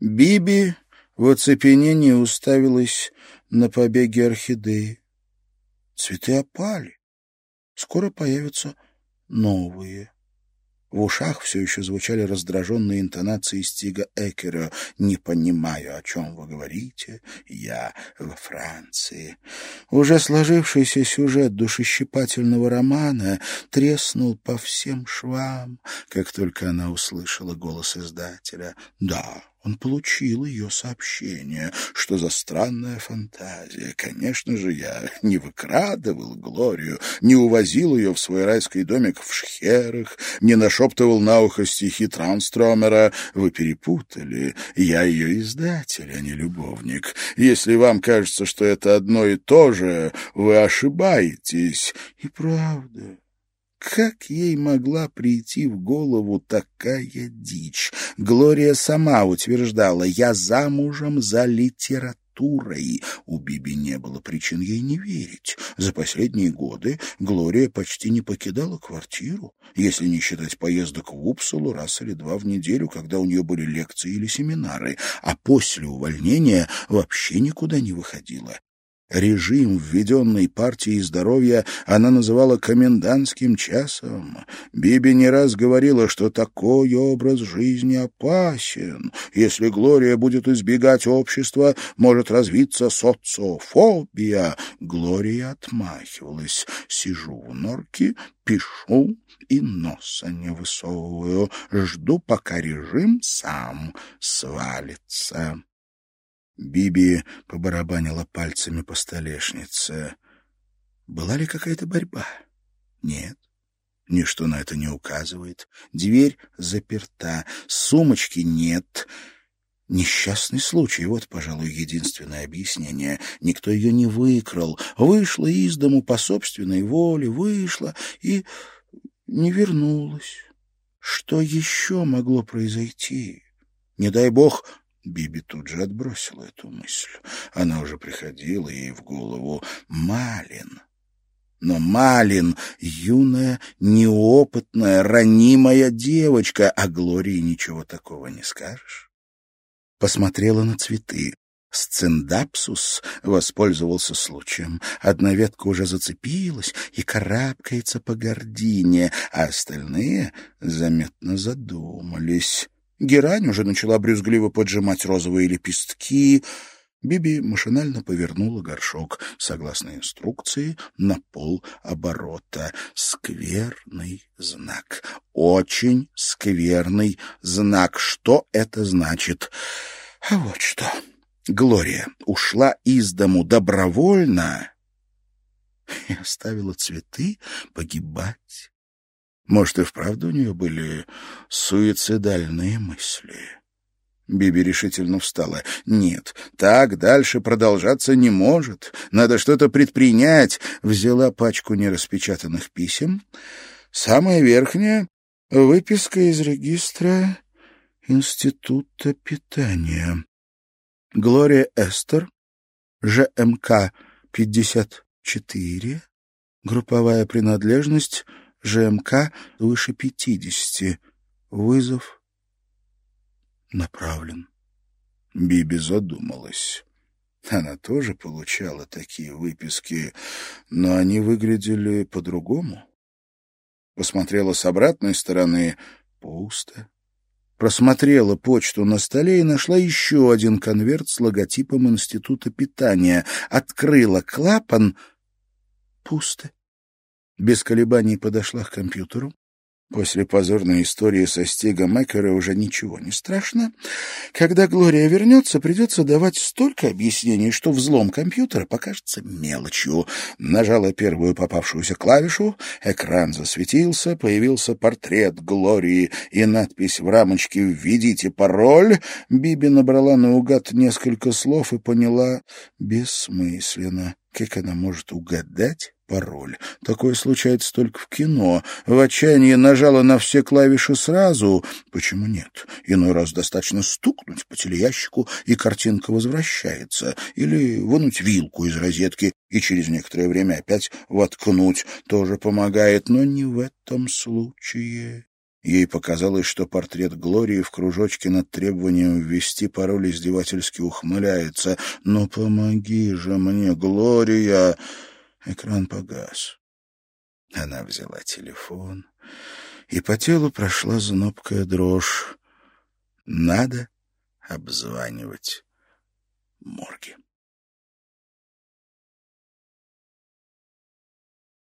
Биби в оцепенении уставилась на побеги орхидеи. Цветы опали. Скоро появятся новые. В ушах все еще звучали раздраженные интонации Стига Экера. «Не понимаю, о чем вы говорите. Я во Франции». Уже сложившийся сюжет душещипательного романа треснул по всем швам, как только она услышала голос издателя. «Да, он получил ее сообщение. Что за странная фантазия. Конечно же, я не выкрадывал Глорию, не увозил ее в свой райский домик в Шхерах, не нашептывал на ухо стихи Транстрomера. Вы перепутали. Я ее издатель, а не любовник. Если вам кажется, что это одно и то же, вы ошибаетесь. И правда... Как ей могла прийти в голову такая дичь? Глория сама утверждала, я замужем за литературой. У Биби не было причин ей не верить. За последние годы Глория почти не покидала квартиру, если не считать поездок в Упсалу раз или два в неделю, когда у нее были лекции или семинары, а после увольнения вообще никуда не выходила. Режим, введенный партией здоровья, она называла комендантским часом. Биби не раз говорила, что такой образ жизни опасен. Если Глория будет избегать общества, может развиться социофобия. Глория отмахивалась. Сижу в норке, пишу и носа не высовываю. Жду, пока режим сам свалится. Биби побарабанила пальцами по столешнице. Была ли какая-то борьба? Нет. Ничто на это не указывает. Дверь заперта, сумочки нет. Несчастный случай, вот, пожалуй, единственное объяснение. Никто ее не выкрал. Вышла из дому по собственной воле, вышла и не вернулась. Что еще могло произойти? Не дай бог, Биби тут же отбросила эту мысль. Она уже приходила ей в голову Малин. Но Малин — юная, неопытная, ранимая девочка, а Глории ничего такого не скажешь. Посмотрела на цветы. Сцендапсус воспользовался случаем. Одна ветка уже зацепилась и карабкается по гордине, а остальные заметно задумались. Герань уже начала брюзгливо поджимать розовые лепестки. Биби машинально повернула горшок, согласно инструкции, на пол оборота. Скверный знак. Очень скверный знак. Что это значит? А вот что. Глория ушла из дому добровольно и оставила цветы погибать может, и вправду у нее были суицидальные мысли? Биби решительно встала. «Нет, так дальше продолжаться не может. Надо что-то предпринять». Взяла пачку нераспечатанных писем. Самая верхняя — выписка из регистра Института питания. Глория Эстер, ЖМК 54, групповая принадлежность — ЖМК выше пятидесяти. Вызов направлен. Биби задумалась. Она тоже получала такие выписки, но они выглядели по-другому. Посмотрела с обратной стороны — пусто. Просмотрела почту на столе и нашла еще один конверт с логотипом Института питания. Открыла клапан — пусто без колебаний подошла к компьютеру. После позорной истории со Стигом Экера уже ничего не страшно. Когда Глория вернется, придется давать столько объяснений, что взлом компьютера покажется мелочью. Нажала первую попавшуюся клавишу, экран засветился, появился портрет Глории и надпись в рамочке «Введите пароль». Биби набрала наугад несколько слов и поняла бессмысленно. Как она может угадать пароль. Такое случается только в кино. В отчаянии нажала на все клавиши сразу. Почему нет? Иной раз достаточно стукнуть по телеящику, и картинка возвращается. Или вынуть вилку из розетки и через некоторое время опять воткнуть. Тоже помогает, но не в этом случае. Ей показалось, что портрет Глории в кружочке над требованием ввести пароль издевательски ухмыляется. «Ну, помоги же мне, Глория!» Экран погас. Она взяла телефон, и по телу прошла знобкая дрожь. Надо обзванивать морги.